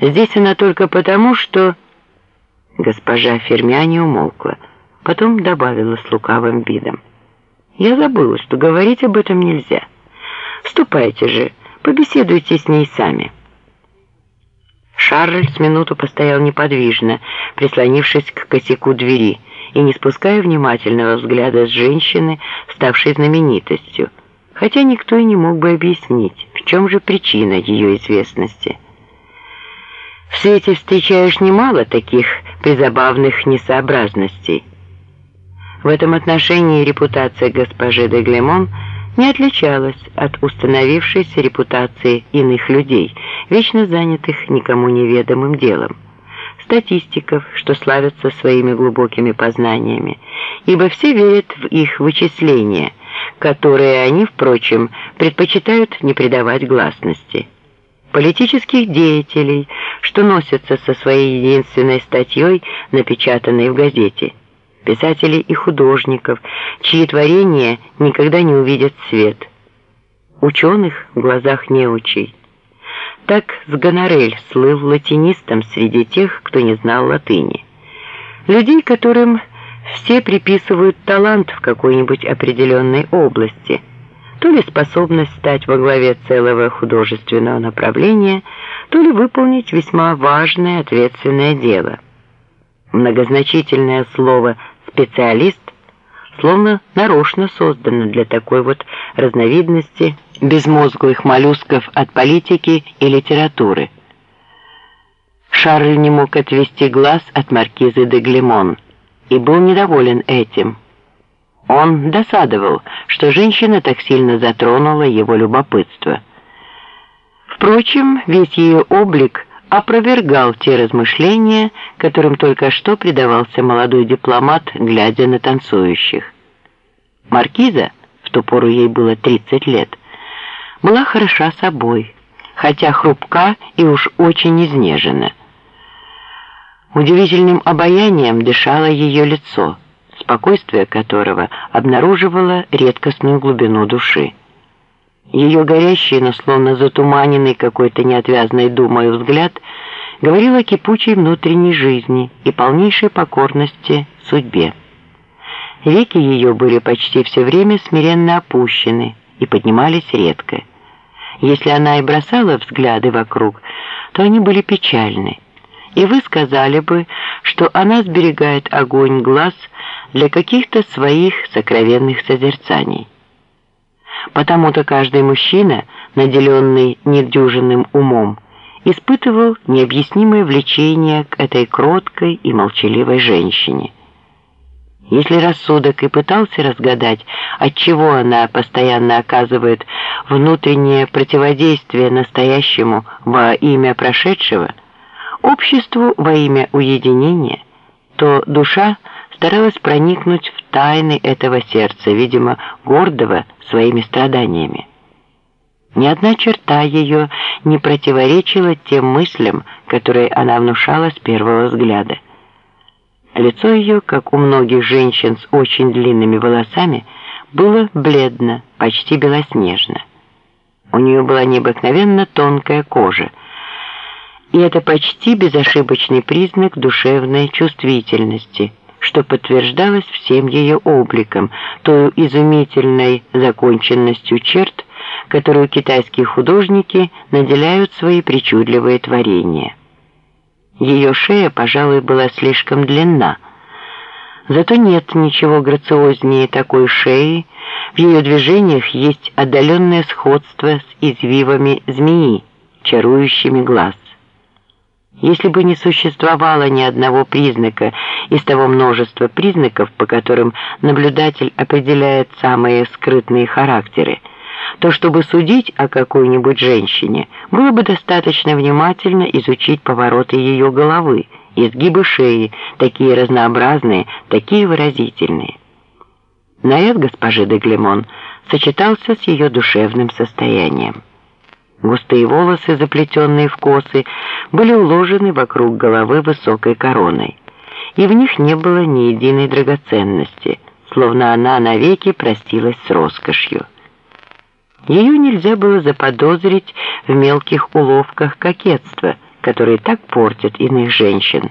Здесь она только потому, что...» Госпожа Фермяни умолкла, потом добавила с лукавым видом. «Я забыла, что говорить об этом нельзя. Ступайте же, побеседуйте с ней сами». Шарль с минуту постоял неподвижно, прислонившись к косяку двери и не спуская внимательного взгляда с женщины, ставшей знаменитостью, хотя никто и не мог бы объяснить, в чем же причина ее известности. В свете встречаешь немало таких призабавных несообразностей. В этом отношении репутация госпожи де Глемон не отличалась от установившейся репутации иных людей, вечно занятых никому неведомым делом. Статистиков, что славятся своими глубокими познаниями, ибо все верят в их вычисления, которые они, впрочем, предпочитают не придавать гласности политических деятелей, что носятся со своей единственной статьей, напечатанной в газете, писателей и художников, чьи творения никогда не увидят свет, ученых в глазах неучей. Так Сгонорель слыл латинистом среди тех, кто не знал латыни. Людей, которым все приписывают талант в какой-нибудь определенной области – то ли способность стать во главе целого художественного направления, то ли выполнить весьма важное ответственное дело. Многозначительное слово «специалист» словно нарочно создано для такой вот разновидности безмозглых моллюсков от политики и литературы. Шарль не мог отвести глаз от маркизы де Глемон и был недоволен этим. Он досадовал, что женщина так сильно затронула его любопытство. Впрочем, весь ее облик опровергал те размышления, которым только что предавался молодой дипломат, глядя на танцующих. Маркиза, в ту пору ей было 30 лет, была хороша собой, хотя хрупка и уж очень изнежена. Удивительным обаянием дышало ее лицо – спокойствие которого обнаруживало редкостную глубину души. Ее горящий, но словно затуманенный какой-то неотвязной думой взгляд говорил о кипучей внутренней жизни и полнейшей покорности судьбе. Веки ее были почти все время смиренно опущены и поднимались редко. Если она и бросала взгляды вокруг, то они были печальны, и вы сказали бы, что она сберегает огонь глаз для каких-то своих сокровенных созерцаний. Потому-то каждый мужчина, наделенный недюжинным умом, испытывал необъяснимое влечение к этой кроткой и молчаливой женщине. Если рассудок и пытался разгадать, отчего она постоянно оказывает внутреннее противодействие настоящему во имя прошедшего, обществу во имя уединения, то душа старалась проникнуть в тайны этого сердца, видимо, гордого своими страданиями. Ни одна черта ее не противоречила тем мыслям, которые она внушала с первого взгляда. Лицо ее, как у многих женщин с очень длинными волосами, было бледно, почти белоснежно. У нее была необыкновенно тонкая кожа, и это почти безошибочный признак душевной чувствительности – что подтверждалось всем ее обликом, той изумительной законченностью черт, которую китайские художники наделяют свои причудливые творения. Ее шея, пожалуй, была слишком длинна, Зато нет ничего грациознее такой шеи, в ее движениях есть отдаленное сходство с извивами змеи, чарующими глаз. Если бы не существовало ни одного признака из того множества признаков, по которым наблюдатель определяет самые скрытные характеры, то чтобы судить о какой-нибудь женщине, было бы достаточно внимательно изучить повороты ее головы, изгибы шеи, такие разнообразные, такие выразительные. Наряд госпожи де Глемон сочетался с ее душевным состоянием. Густые волосы, заплетенные в косы, были уложены вокруг головы высокой короной, и в них не было ни единой драгоценности, словно она навеки простилась с роскошью. Ее нельзя было заподозрить в мелких уловках кокетства, которые так портят иных женщин.